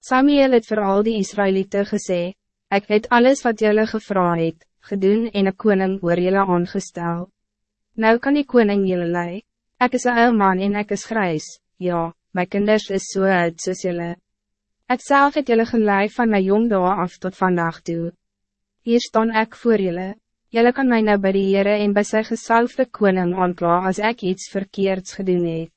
Samuel het voor al die Israëlieten gesê, ik het alles wat jullie gevraagd het, gedoen en een koning oor jullie aangestel. Nou kan die koning jullie lei, ek is een man en ek is grijs, ja, my kinders is so uit soos jullie. Ek self het jullie geleid van mijn jong af tot vandaag toe. Hier staan ik voor jullie. Jullie kan mij nou bij de Heere en bij sy gesalfde koning aankla als ik iets verkeerds gedoen het.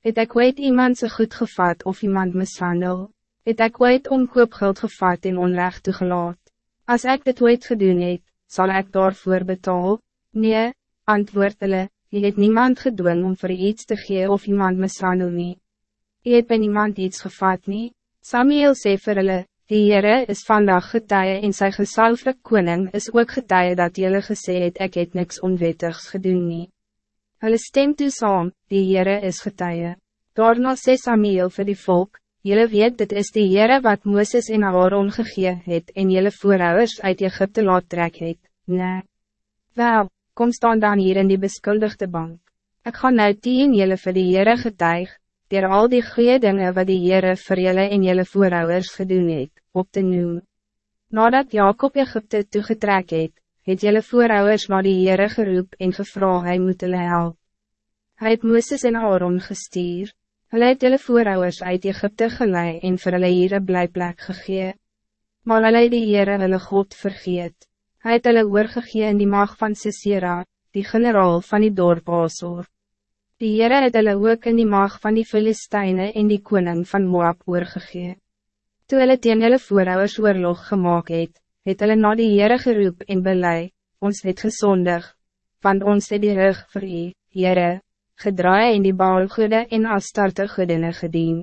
Het ek ooit iemand so goed gevat of iemand mishandel? Het ek ooit omkoopgeld gevat en onrecht toegelaat? Als ik dit ooit gedoen het, zal ik daarvoor betaal? Nee, antwoord hulle, je het niemand gedwing om voor iets te geven of iemand mishandel nie. Je het by niemand iets gevat nie. Samuel sê vir hulle, Die Heere is vandaag getuie en sy gesalfde koning is ook getuie dat jylle gesê het ek het niks onwettigs gedoen nie. Hulle stem toe saam, die Heere is getuie. Daarna sê Samuel vir die volk, jylle weet dit is die Heere wat Mooses en Aaron gegee het en jylle voorouders uit Egypte laat trek het, nee. Wel, kom staan dan hier in die beskuldigde bank. Ik ga nou tien jylle vir die Heere getuig, dier al die goede dingen wat die Heere vir julle en julle voorouders gedoen het, op te noem. Nadat Jacob Egypte toegetrek het, het julle voorouders naar die Heere geroep en gevra hy moet hulle help. Hy het Mooses en Aaron gestuur, hulle het julle voorouders uit Egypte gelei en vir hulle hier een blijplek gegee. Maar hulle het die Heere hulle God vergeet. Hy het hulle oorgegee in die mag van Sisera, die generaal van die dorp Azor. Die Heere het hulle ook in die mag van die Filisteine en die koning van Moab oorgegee. Toe hulle teen hulle voorouders oorlog gemaakt het, het hulle na die Heere geroep en belei, ons het gezondig, want ons het die rug vir u, Heere, gedraai in die baalgoede en astarte goedene gedien.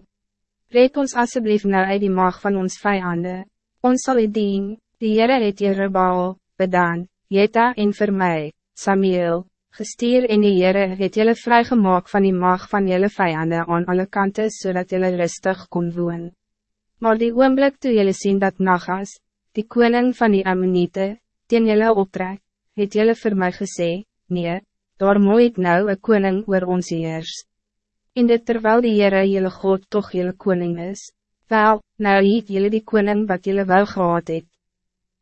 Red ons alsjeblieft nou uit die mag van ons vijanden. Ons zal u dien, die Heere het Jerubaal, Bedan, Jeta en vir my, Samuel, gestuur en die Heere het jylle vrygemaak van die mag van jylle vijanden aan alle kanten zodat jylle rustig kon woon. Maar die oomblik toe jylle sien dat Nagas, die koning van die Ammonite, teen jylle optrek, het jylle vir my gesê, nee, daar moet nou een koning oor ons heers. In dit terwijl die Heere jylle God toch jylle koning is, wel, nou het jylle die koning wat jylle wel gehad het.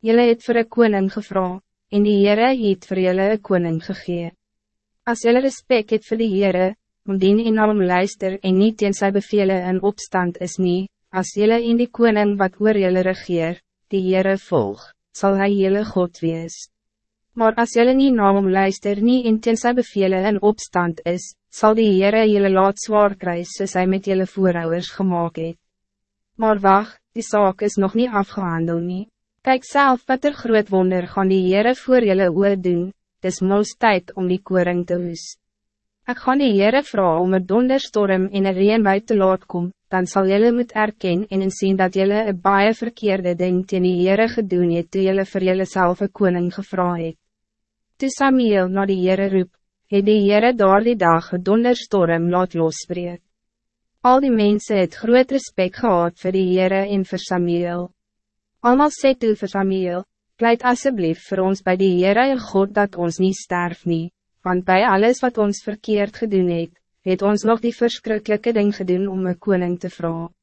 Jylle het vir een koning gevra, en die Heere het vir jylle een koning gegeven. Als jullie respect het voor de Heere, om dien in alom luister en niet in sy bevele in opstand is nie, as jullie in die koning wat oor jullie regeer, die Heere volg, zal hij jullie God wees. Maar als jullie niet na om luister nie en teen sy bevele in opstand is, zal die Heere jullie laat zwaar krijgen soos hy met jullie voorouders gemaakt het. Maar wacht, die zaak is nog niet afgehandeld nie. Kijk zelf wat er groot wonder gaan die Heere voor jullie oor doen, dis mos tijd om die koring te hoes. Ek gaan die Heere vraag om een donderstorm en een reenbui te laat kom, dan zal jullie moet erken en zien dat jullie een baie verkeerde ding teen die Heere gedoen het toe jullie vir jullie self een koning gevra het. Toe Samuel na die Heere roep, het die Heere daar die dag een donderstorm laat losbreek. Al die mensen het groot respect gehad voor die Heere en voor Samuel. Almal sê toe vir Samuel, pleit alsjeblieft voor ons bij die Heere God dat ons niet sterf nie, want bij alles wat ons verkeerd gedoen het, het ons nog die verschrikkelijke ding gedoen om een koning te vragen.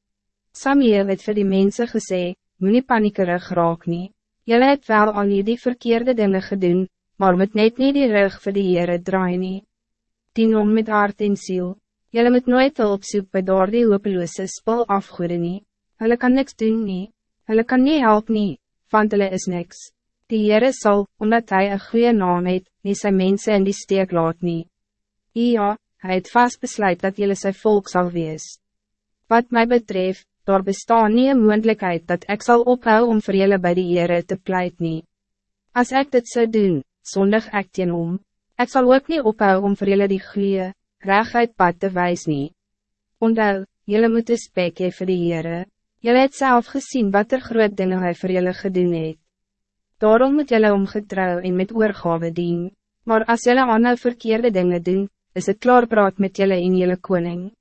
Samuel het vir die mensen gesê, moet nie paniekerig raak nie, jylle het wel al die verkeerde dingen gedoen, maar moet net nie die rug vir die Heere draai nie. Dien om met hart en ziel, jylle moet nooit hulp soek by daar die hopeloose spul afgoede nie, hulle kan niks doen nie, hulle kan nie help nie, want hulle is niks. Die Heere sal, omdat hij een goede naam het, nie sy mense in die steek laat nie. Ja, hij het vast besluit dat jullie zijn volk zal wees. Wat mij betreft, daar bestaan nie een moendlikheid dat ik zal ophou om vir jullie bij die Heere te pleit nie. As ik dit zou doen, zondig ek teen om, ek sal ook nie ophou om vir jullie die goeie, reguit pad te wijs nie. Ondou, jullie moet respect hee vir die Heere. Jullie het zelf gezien wat er groot dingen hij voor jullie gedoen het. Daarom moet jullie omgetrouw en met oorgave dien. Maar als jullie aan verkeerde dingen doen, is het klaar praat met jullie in jullie koning.